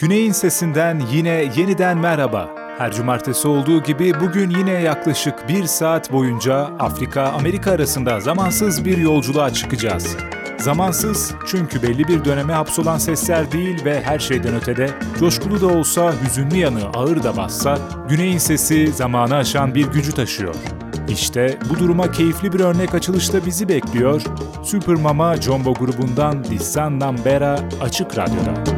Güney'in sesinden yine yeniden merhaba. Her cumartesi olduğu gibi bugün yine yaklaşık bir saat boyunca Afrika-Amerika arasında zamansız bir yolculuğa çıkacağız. Zamansız çünkü belli bir döneme hapsolan sesler değil ve her şeyden ötede coşkulu da olsa hüzünlü yanı ağır da bassa Güney'in sesi zamanı aşan bir gücü taşıyor. İşte bu duruma keyifli bir örnek açılışta bizi bekliyor. Super Mama Jumbo grubundan Dissan Nambera Açık Radyo'da.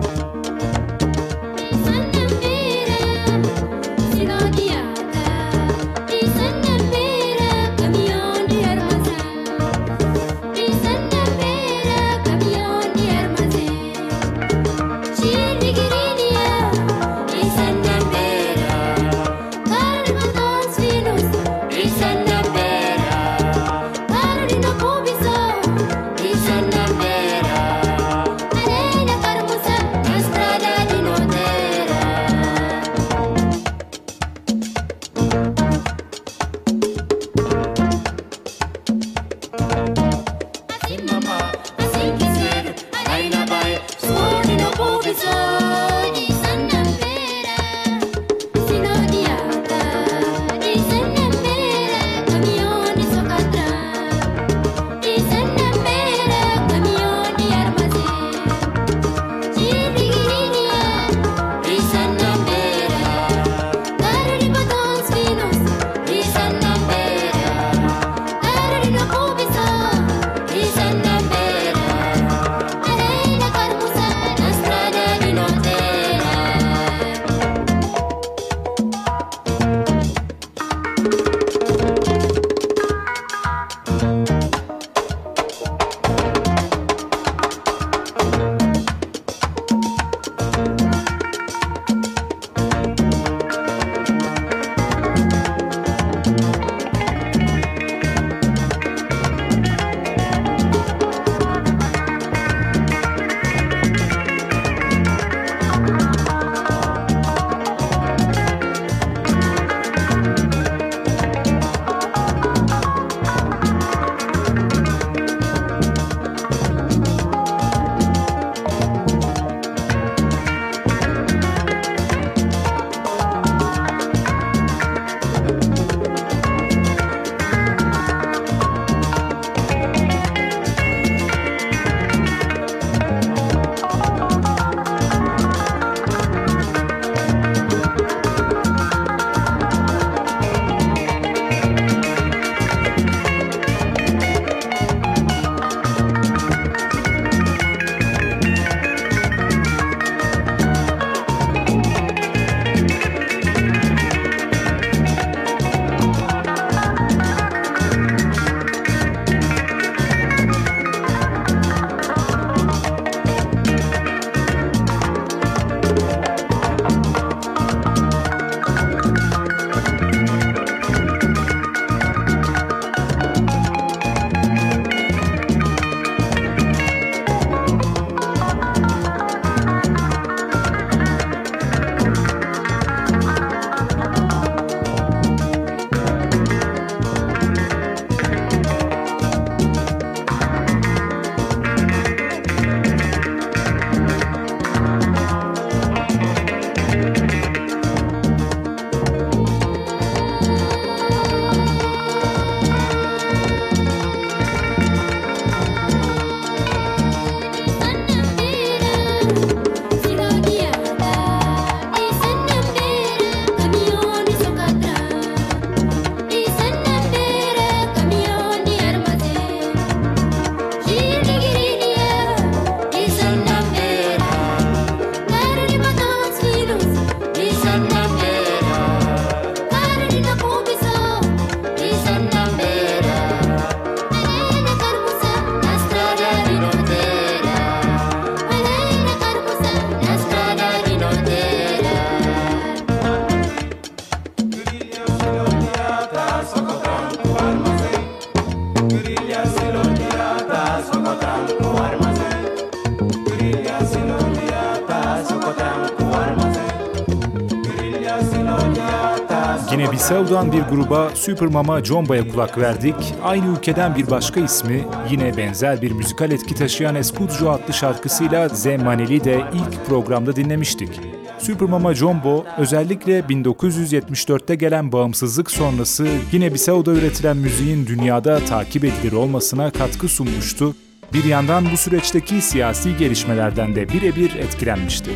Sevdan bir gruba Supermama Jomba'ya kulak verdik. Aynı ülkeden bir başka ismi yine benzer bir müzikal etki taşıyan Escucho adlı şarkısıyla Zemaneli de ilk programda dinlemiştik. Supermama Jumbo özellikle 1974'te gelen bağımsızlık sonrası yine Bisao'da üretilen müziğin dünyada takip edilir olmasına katkı sunmuştu. Bir yandan bu süreçteki siyasi gelişmelerden de birebir etkilenmişti.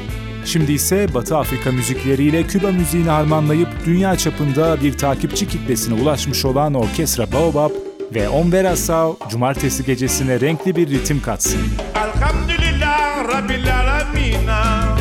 Şimdi ise Batı Afrika müzikleriyle Küba müziğini harmanlayıp dünya çapında bir takipçi kitlesine ulaşmış olan orkestra Baobab ve Onvera Sao cumartesi gecesine renkli bir ritim katsın. Elhamdülillah Rabbil Alamina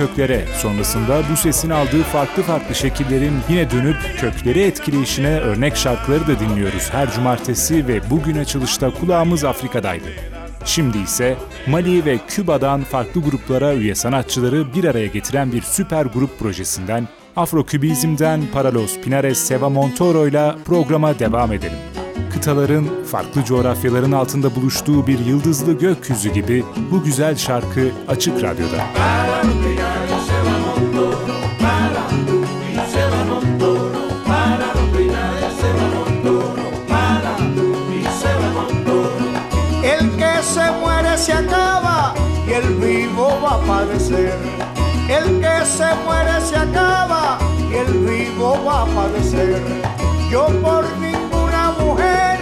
köklere, sonrasında bu sesin aldığı farklı farklı şekillerin yine dönüp kökleri etkileyişine örnek şarkıları da dinliyoruz her cumartesi ve bugün açılışta kulağımız Afrika'daydı. Şimdi ise Mali ve Küba'dan farklı gruplara üye sanatçıları bir araya getiren bir süper grup projesinden Afrokübizm'den Paralos Pinares Seva Montoro ile programa devam edelim. Kıtaların, farklı coğrafyaların altında buluştuğu bir yıldızlı gökyüzü gibi bu güzel şarkı Açık Radyo'da. Müzik acaba y el vivo va a padecer. El que se muere se acaba y el vivo va a padecer. Yo por ninguna mujer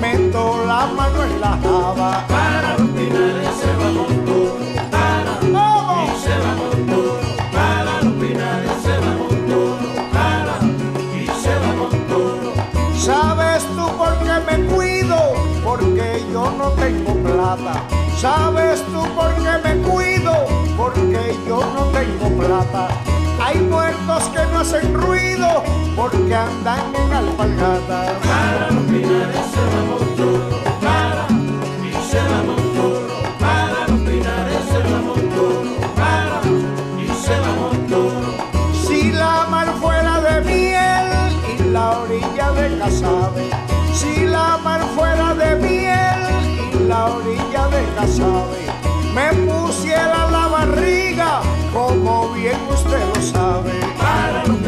meto la mano en la java. Para los pinares se va montón, para y se va montón, para los pinares se va montón, para y se va montón. ¿Sabes tú por qué me cuido? Porque yo no tengo plata. ¿Sabes tú por qué me cuido? Porque yo no tengo plata. Hay muertos que no hacen ruido porque andan en alpargata. Para los pinares se va montón, para y se va montón, para los pinares se va montón, para y se va montón. Si la mar fuera de miel y la orilla de casabe, si la mar fuera de miel la orilla de casabe, me pusiera la barriga, como bien usted lo sabe. Para los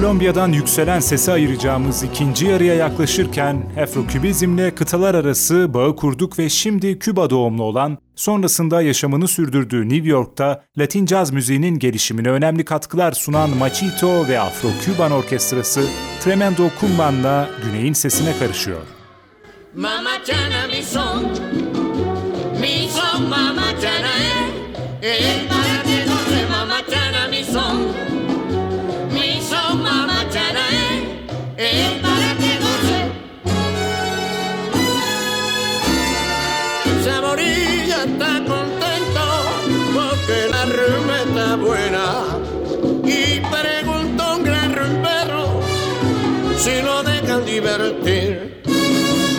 Kolombiya'dan yükselen sesi ayıracağımız ikinci yarıya yaklaşırken Afro-Kübizmle kıtalar arası bağı kurduk ve şimdi Küba doğumlu olan, sonrasında yaşamını sürdürdüğü New York'ta Latin caz müziğinin gelişimine önemli katkılar sunan Machito ve Afro-Küban Orkestrası Tremendo Kumban'la Güney'in sesine karışıyor. Mama Chana mi son, mi son Mama Chana eh, eh Para que dure, Saborilla está contento porque la rima está buena. Y preguntó un gran perro si lo dejan divertir.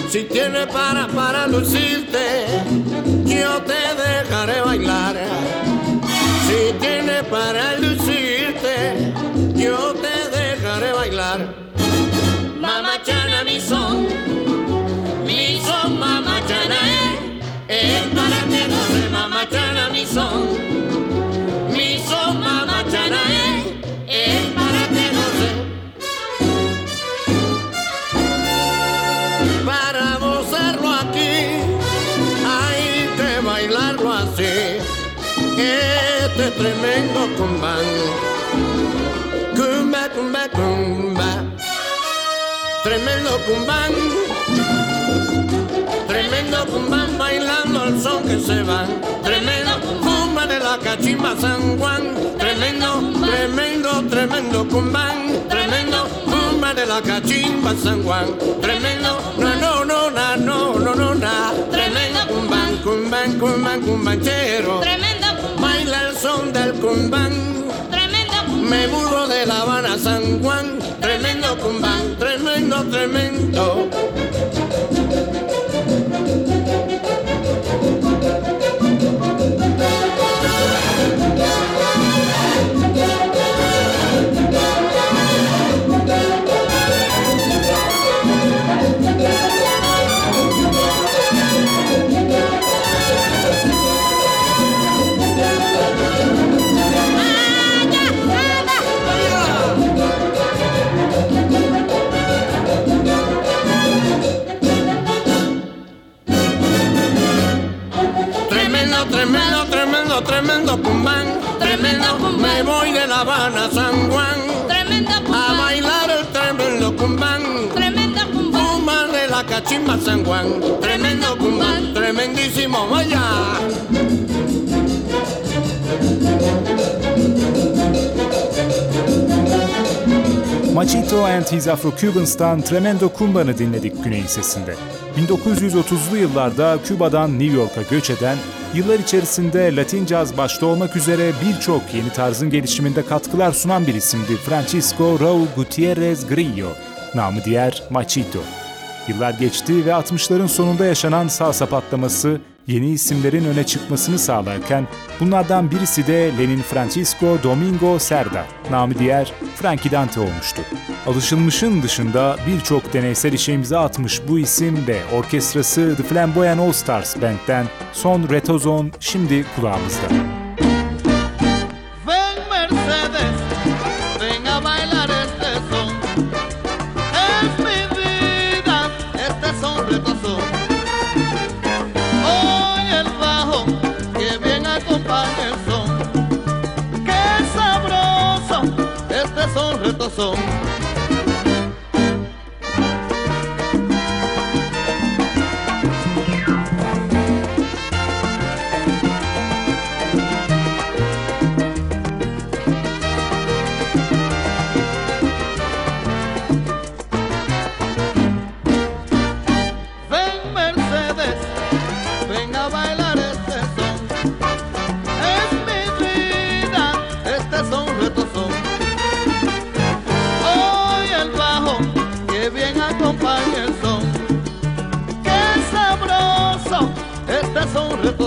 Si tiene para para lucirte, yo te dejaré bailar. Si tiene para lucirte, yo te dejaré bailar. Mi son mamachana es, es para que no se. Para gozarlo aquí, hay que bailarlo así este tremendo cumbán. Cumba, cumba, cumba. Tremendo cumbán. Tremendo cumbán bailando al son que se va. Tremendo la cachimba San Juan. Tremendo, tremendo, tremendo cumbán. Tremendo, rumba de la cachimba San Juan. Tremendo, no, no, no, na, no, no, no, na. Tremendo cumbán, cumbán, cumbán, cumbanchero. Tremendo cumbán. Baila el son del cumbán. Tremendo cumbán. Me burro de La Habana San Juan. Tremendo cumbán, tremendo, tremendo. Tremendo, tremendo, tremendo. Tremendo, me voy de La Habana a San Juan. tremendo A cumbán, bailar el tremendo cumbán. tremendo cumbán, Cumbán de la cachimba San Juan. Tremendo cumbán, tremendísimo, vaya. Machito and his Afro-Cubans'tan Tremendo Kumba'nı dinledik Güney Sesi'nde. 1930'lu yıllarda Küba'dan New York'a göç eden, yıllar içerisinde Latin caz başta olmak üzere birçok yeni tarzın gelişiminde katkılar sunan bir isimdi Francisco Raúl Gutiérrez Grillo, namı diğer Machito. Yıllar geçti ve 60'ların sonunda yaşanan salsa patlaması yeni isimlerin öne çıkmasını sağlarken bunlardan birisi de Lenin Francisco Domingo Serda, namı diğer Frankie Dante olmuştu. Alışılmışın dışında birçok deneysel işe imza atmış bu isim ve orkestrası The Flamboyant All Stars Band'den son Retozon şimdi kulağımızda. santos son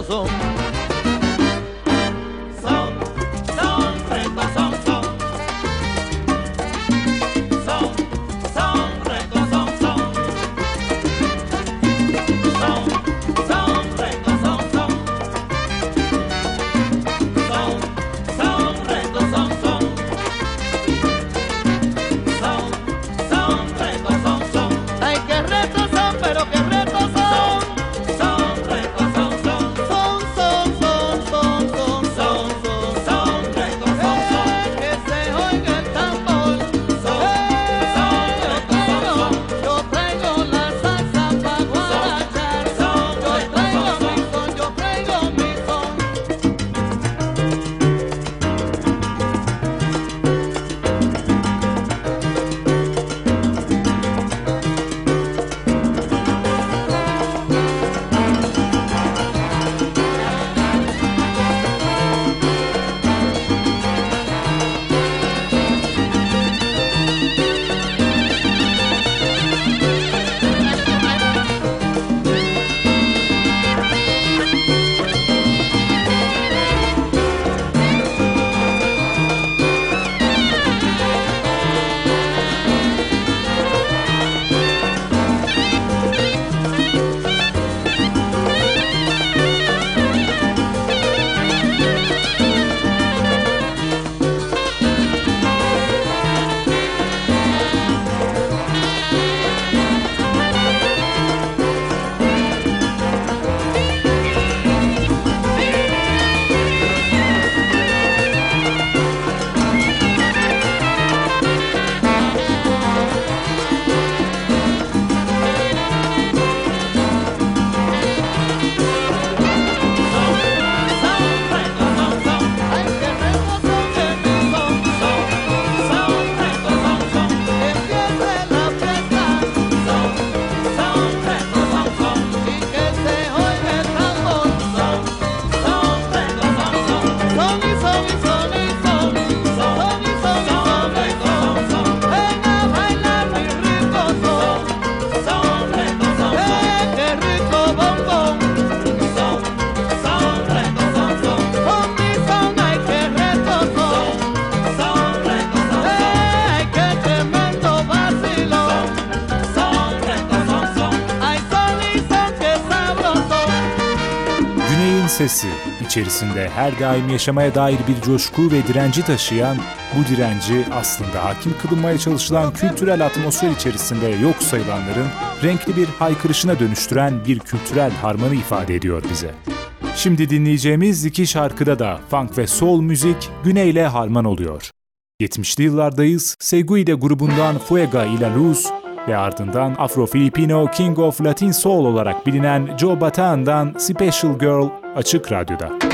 los. İçerisinde her daim yaşamaya dair bir coşku ve direnci taşıyan, bu direnci aslında hakim kılınmaya çalışılan kültürel atmosfer içerisinde yok sayılanların renkli bir haykırışına dönüştüren bir kültürel harmanı ifade ediyor bize. Şimdi dinleyeceğimiz iki şarkıda da funk ve soul müzik güneyle harman oluyor. 70'li yıllardayız, Seguide grubundan Fuega Ila Luz ve ardından Afro-Filipino King of Latin Soul olarak bilinen Joe Batan'dan Special Girl Açık Radyo'da.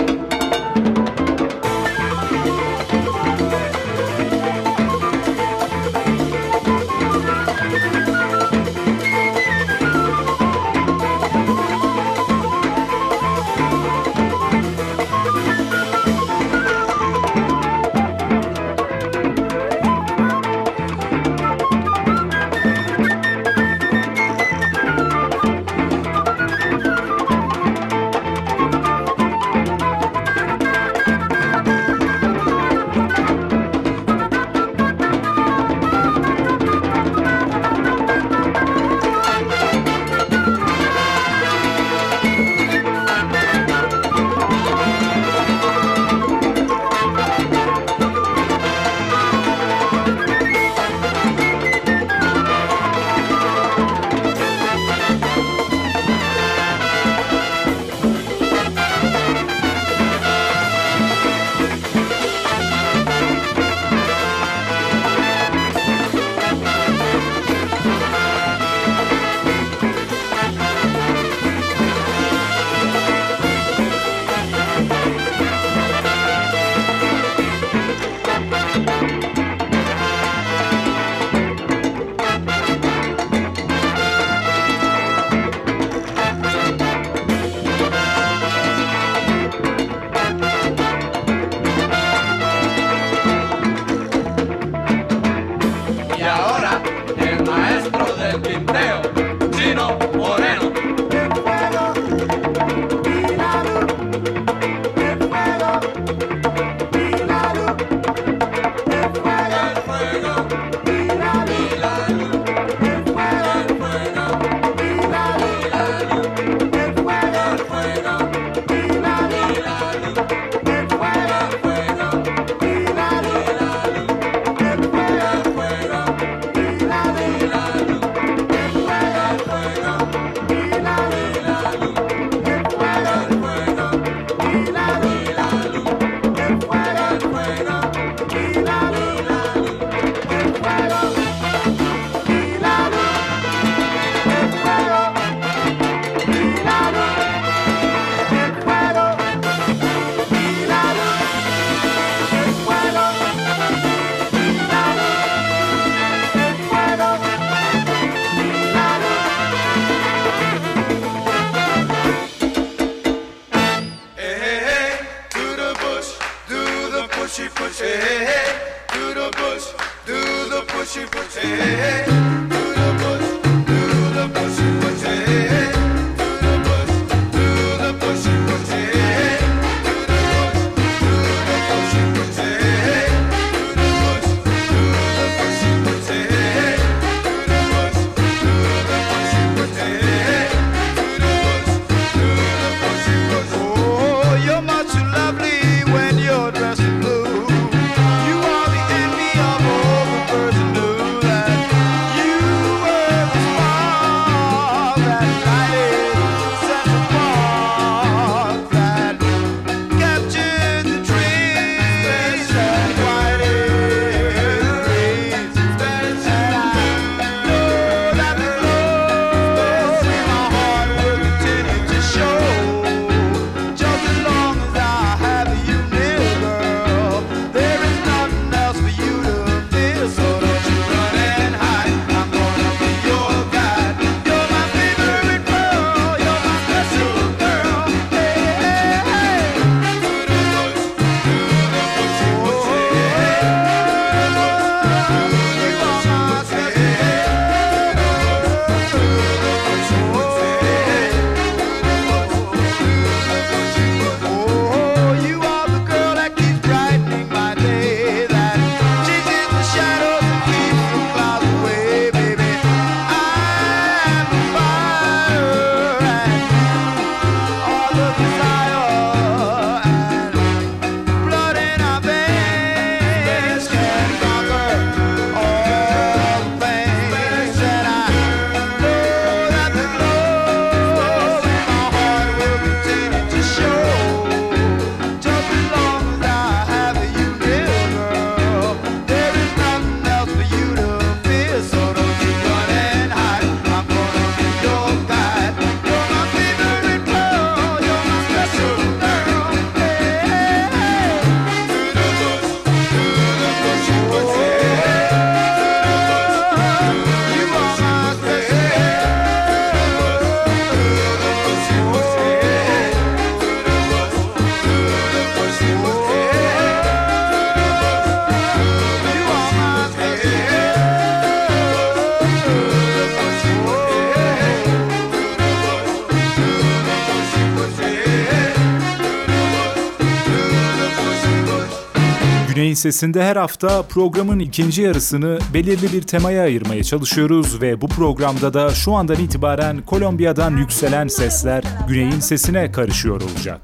Güney'in Sesi'nde her hafta programın ikinci yarısını belirli bir temaya ayırmaya çalışıyoruz ve bu programda da şu andan itibaren Kolombiya'dan yükselen sesler Güney'in Sesi'ne karışıyor olacak.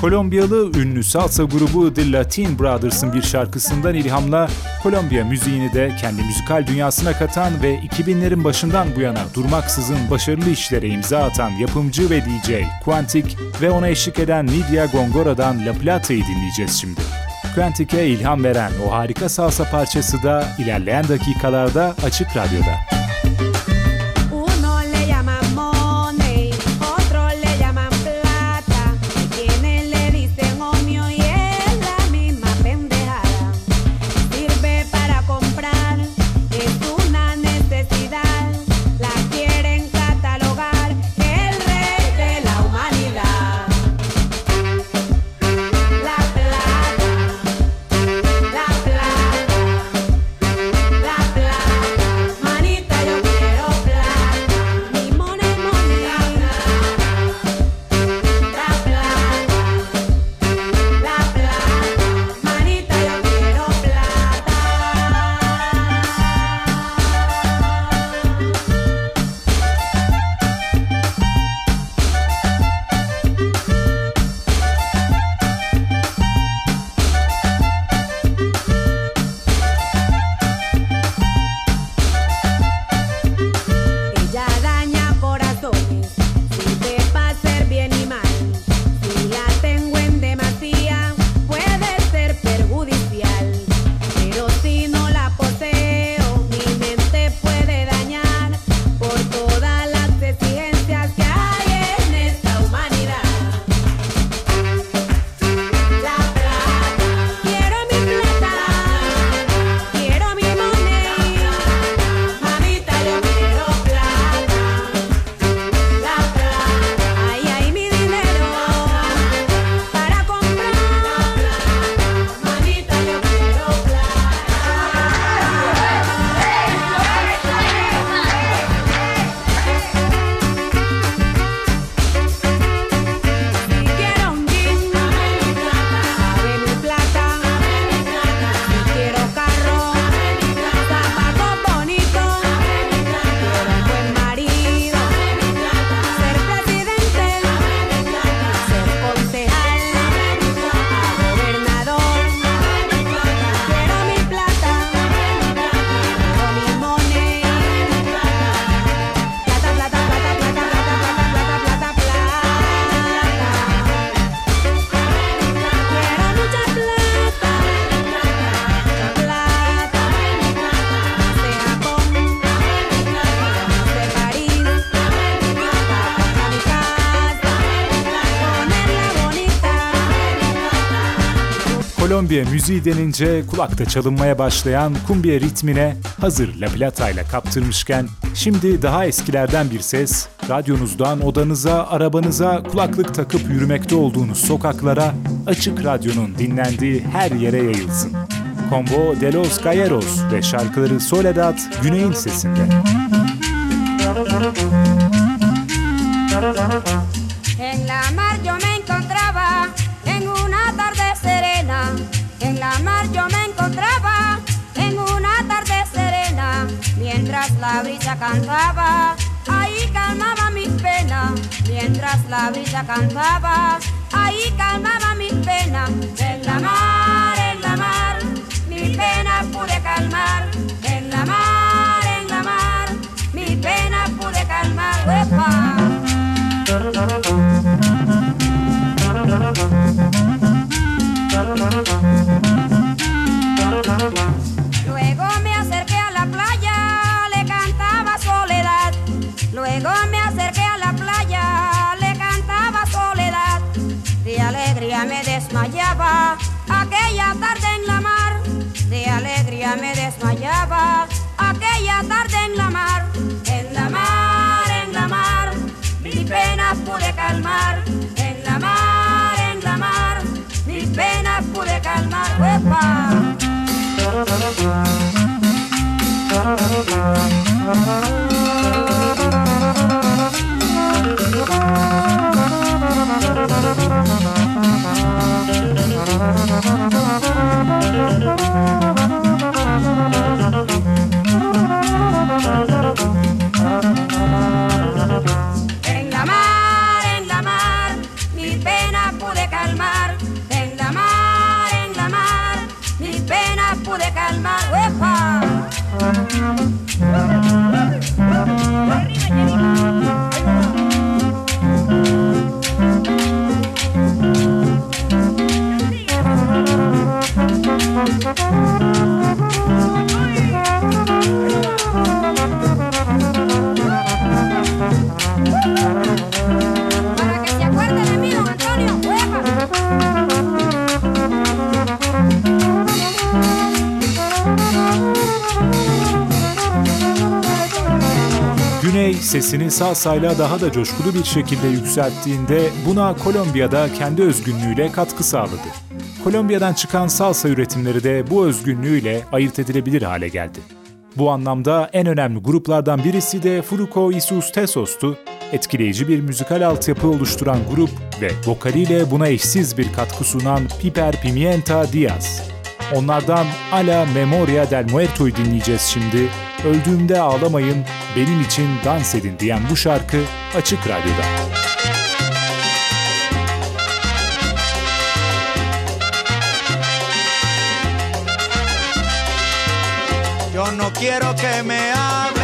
Kolombiyalı ünlü salsa grubu The Latin Brothers'ın bir şarkısından ilhamla Kolombiya müziğini de kendi müzikal dünyasına katan ve 2000'lerin başından bu yana durmaksızın başarılı işlere imza atan yapımcı ve DJ Quantic ve ona eşlik eden Nidia Gongora'dan La Plata'yı dinleyeceğiz şimdi. Quantic'e ilham veren o harika salsa parçası da ilerleyen dakikalarda Açık Radyo'da. Müziği denince kulakta çalınmaya başlayan kumbiya ritmine hazır La Plata ile kaptırmışken şimdi daha eskilerden bir ses radyonuzdan odanıza, arabanıza kulaklık takıp yürümekte olduğunuz sokaklara açık radyonun dinlendiği her yere yayılsın. Combo de los Galleros ve şarkıları Soledad Güney'in sesinde. Cantaba, ahí calmaba mis penas. Mientras la brisa cantaba, ahí calmaba mis penas. En la mar, en la mar, mi pena pude calmar. En la mar, en la mar, mi pena pude calmar. ¡Uepa! Aquella tarde en la mar. En la mar, en la mar, mi pena pude calmar. En la mar, en la mar, mi pena pude calmar. ¡Uepa! Güney sesini salsayla daha da coşkulu bir şekilde yükselttiğinde buna Kolombiya'da kendi özgünlüğüyle katkı sağladı. Kolombiya'dan çıkan salsa üretimleri de bu özgünlüğüyle ayırt edilebilir hale geldi. Bu anlamda en önemli gruplardan birisi de Fruco Isus Tesos'tu. Etkileyici bir müzikal altyapı oluşturan grup ve vokaliyle buna eşsiz bir katkı sunan Piper Pimienta Diaz. Onlardan Ala Memoria del Muerto'yu dinleyeceğiz şimdi. Öldüğümde ağlamayın, benim için dans edin diyen bu şarkı Açık Radyo'da. Yo no quiero que me hagas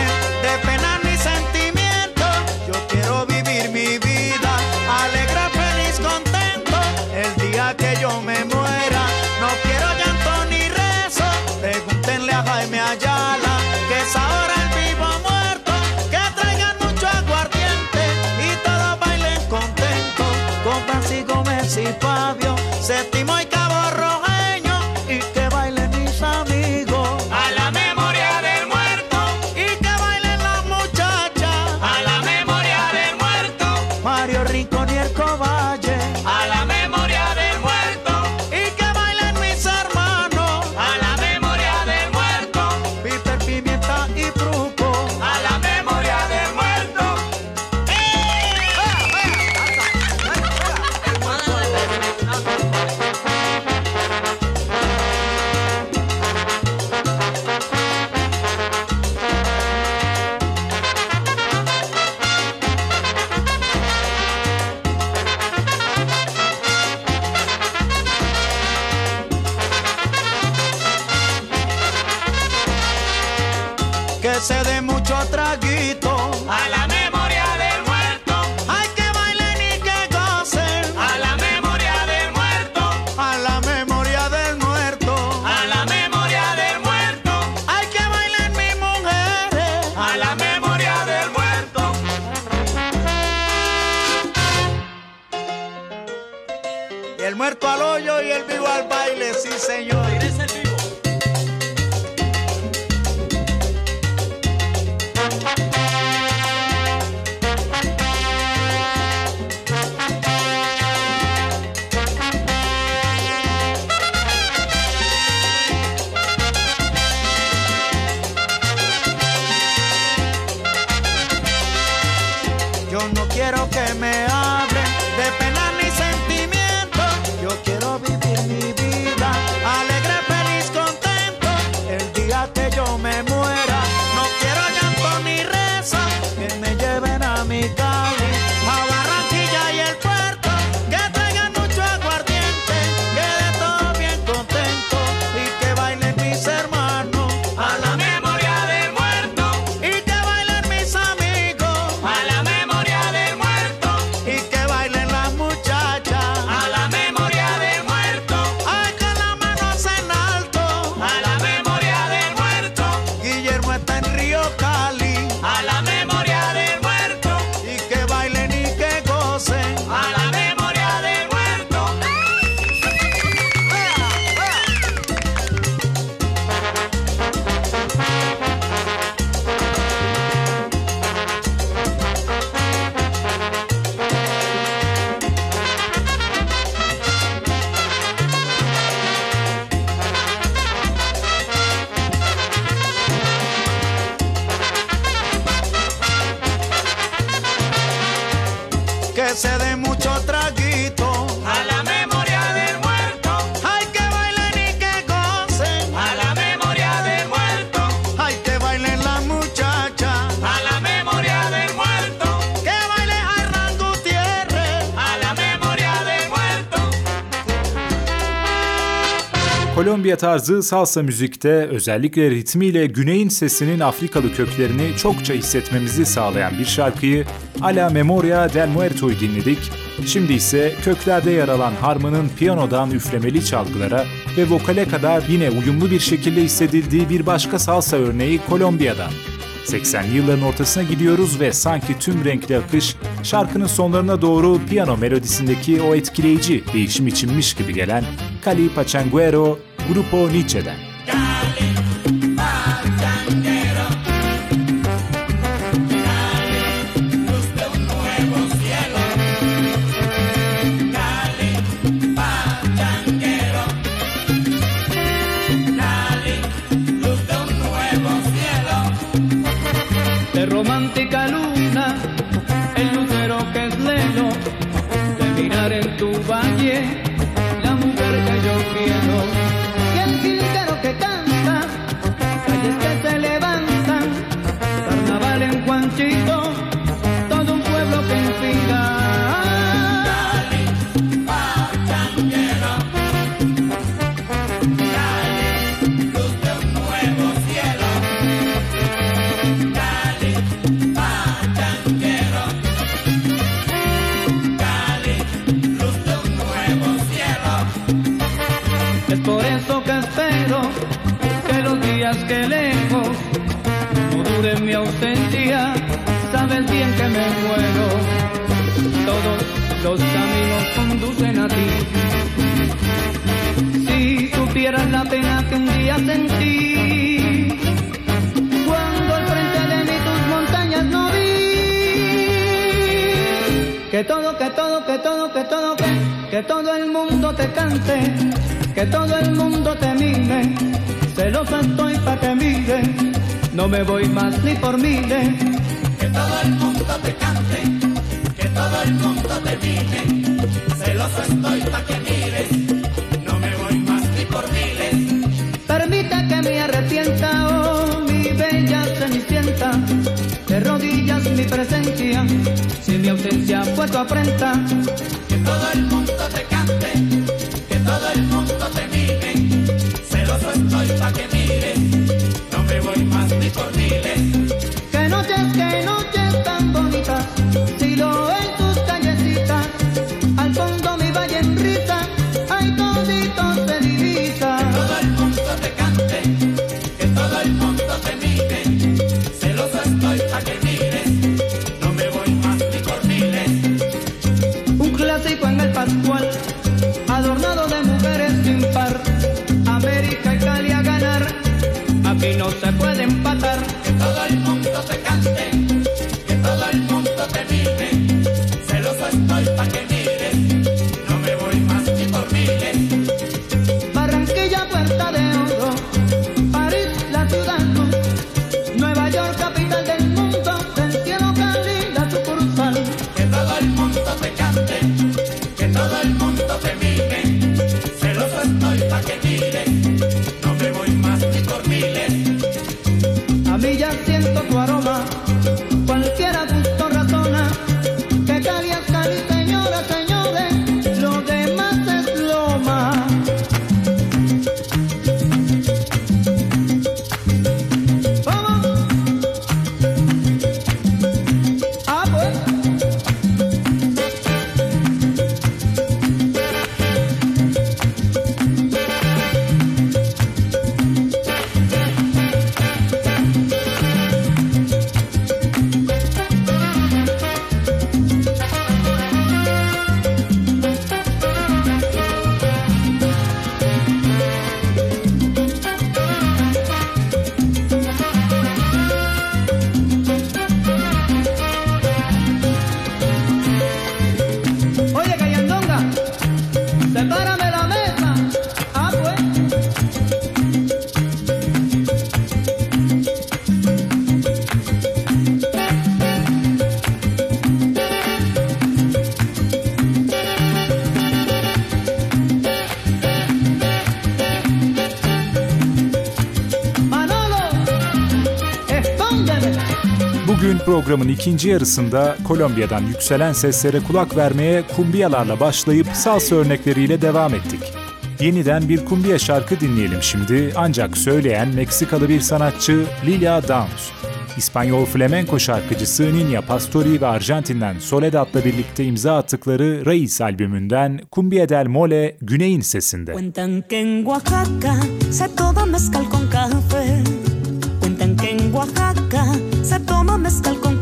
Kolombiya tarzı salsa müzikte özellikle ritmiyle güneyin sesinin Afrikalı köklerini çokça hissetmemizi sağlayan bir şarkıyı Ala Memoria del Muerto'yu dinledik. Şimdi ise köklerde yer alan harmanın piyanodan üflemeli çalgılara ve vokale kadar yine uyumlu bir şekilde hissedildiği bir başka salsa örneği Kolombiya'dan. 80'li yılların ortasına gidiyoruz ve sanki tüm renkli akış şarkının sonlarına doğru piyano melodisindeki o etkileyici değişim içinmiş gibi gelen Cali Pachanguero Grupo Nicheda. Sabes bien que me muero. Todos los caminos conducen a ti. Si supieras la pena que un día sentí cuando al frente de mí tus montañas no vi. Que todo, que todo, que todo, que todo, que, que todo el mundo te cante, que todo el mundo te mime. Celosa estoy pa' que mire, no me voy más ni por miles. Que todo el mundo te cante, que todo el mundo te mime. Celosa estoy pa' que mires, no me voy más ni por miles. Permita que me arrepienta, oh mi bella cenicienta. De rodillas mi presencia, si mi ausencia fue tu afrenta. Que todo el mundo te cante, que todo el mundo te mime. Celoso estoy pa' que mires, no me voy más ni por miles. Que noches, que noches programın ikinci yarısında Kolombiya'dan yükselen seslere kulak vermeye kumbiyalarla başlayıp salsa örnekleriyle devam ettik. Yeniden bir kumbiya şarkı dinleyelim şimdi ancak söyleyen Meksikalı bir sanatçı Lilia Downs. İspanyol flamenko şarkıcısı Nina Pastori ve Arjantin'den Soledad'la birlikte imza attıkları Reis albümünden Cumbia del Mole Güney'in sesinde. Cuentan que en Oaxaca se toma mezcal con café. Cuentan que en Oaxaca se toma mezcal con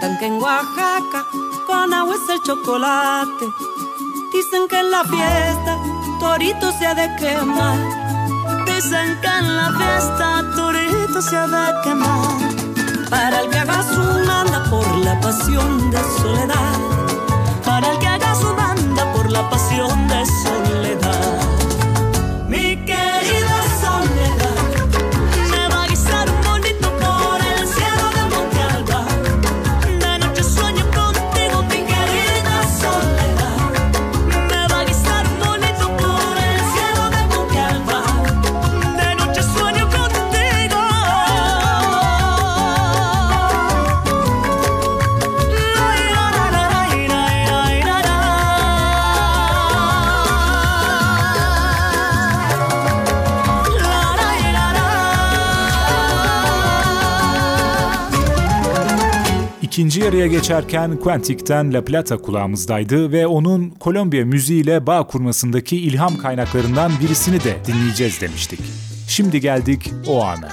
Cuentan que en Oaxaca con agua es el chocolate. Dicen que en la fiesta torito se ha de quemar. Dicen que en la fiesta torito se ha de quemar. Para el que haga su manda por la pasión de soledad. Para el que haga su banda por la pasión de soledad. İkinci yarıya geçerken Quantic'ten La Plata kulağımızdaydı ve onun Kolombiya müziğiyle bağ kurmasındaki ilham kaynaklarından birisini de dinleyeceğiz demiştik. Şimdi geldik o ana.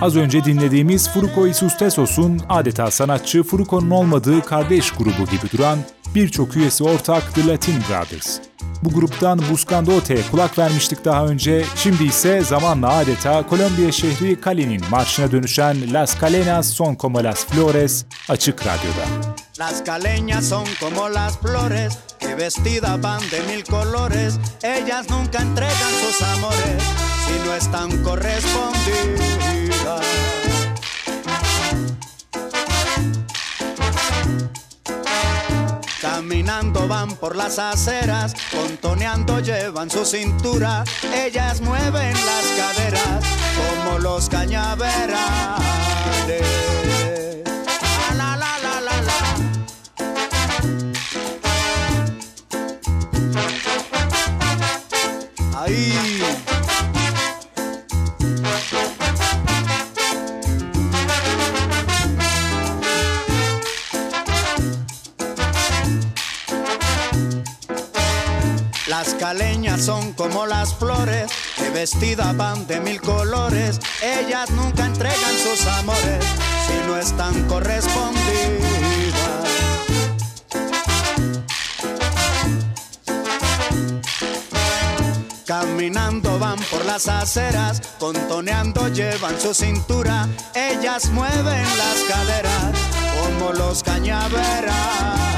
Az önce dinlediğimiz Fruko Isustesos'un adeta sanatçı Fruko'nun olmadığı kardeş grubu gibi duran birçok üyesi ortak The Latin Brothers. Bu gruptan Buscandote'ye kulak vermiştik daha önce, şimdi ise zamanla adeta Kolombiya şehri Cali'nin marşına dönüşen Las Calenas son como las flores açık radyoda. Las caleñas son como las flores que vestidas van de mil colores. Ellas nunca entregan sus amores si no están correspondidas. Van por las aceras, contoneando llevan su cintura. Ellas mueven las caderas como los cañaverales. Son como las flores que vestidas van de mil colores. Ellas nunca entregan sus amores si no están correspondidas. Caminando van por las aceras, contoneando llevan su cintura. Ellas mueven las caderas como los cañaverales.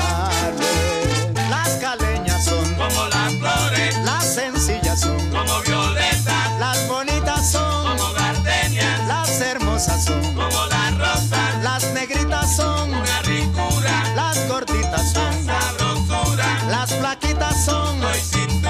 sazón. Como las rosas, las negritas son una ricura. Las gorditas son una sabrosura. Las flaquitas son hoy sin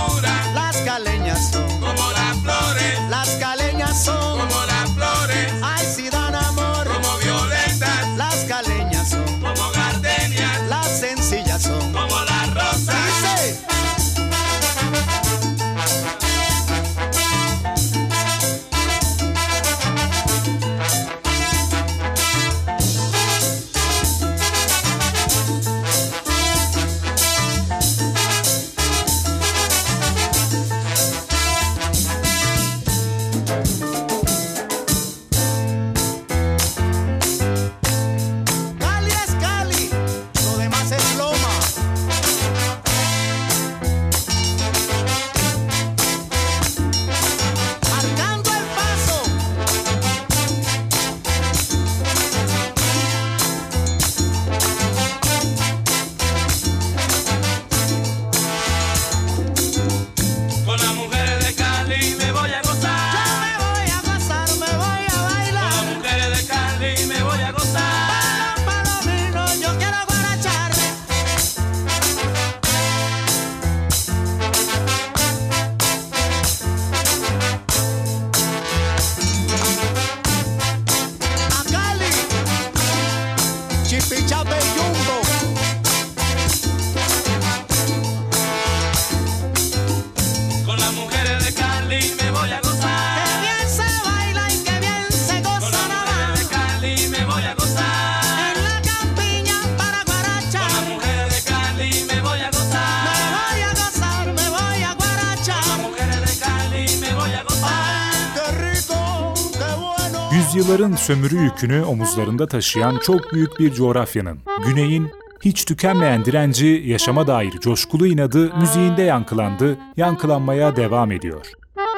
sömürü yükünü omuzlarında taşıyan çok büyük bir coğrafyanın, güneyin hiç tükenmeyen direnci, yaşama dair coşkulu inadı müziğinde yankılandı, yankılanmaya devam ediyor.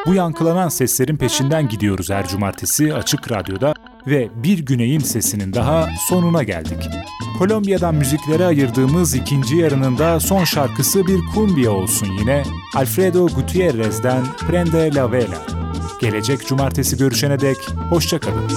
Bu yankılanan seslerin peşinden gidiyoruz her cumartesi Açık Radyo'da ve bir güneyin sesinin daha sonuna geldik. Kolombiya'dan müziklere ayırdığımız ikinci yarının da son şarkısı bir kumbia olsun yine. Alfredo Gutierrez'den Prende la Vela. Gelecek cumartesi görüşene dek hoşçakalın.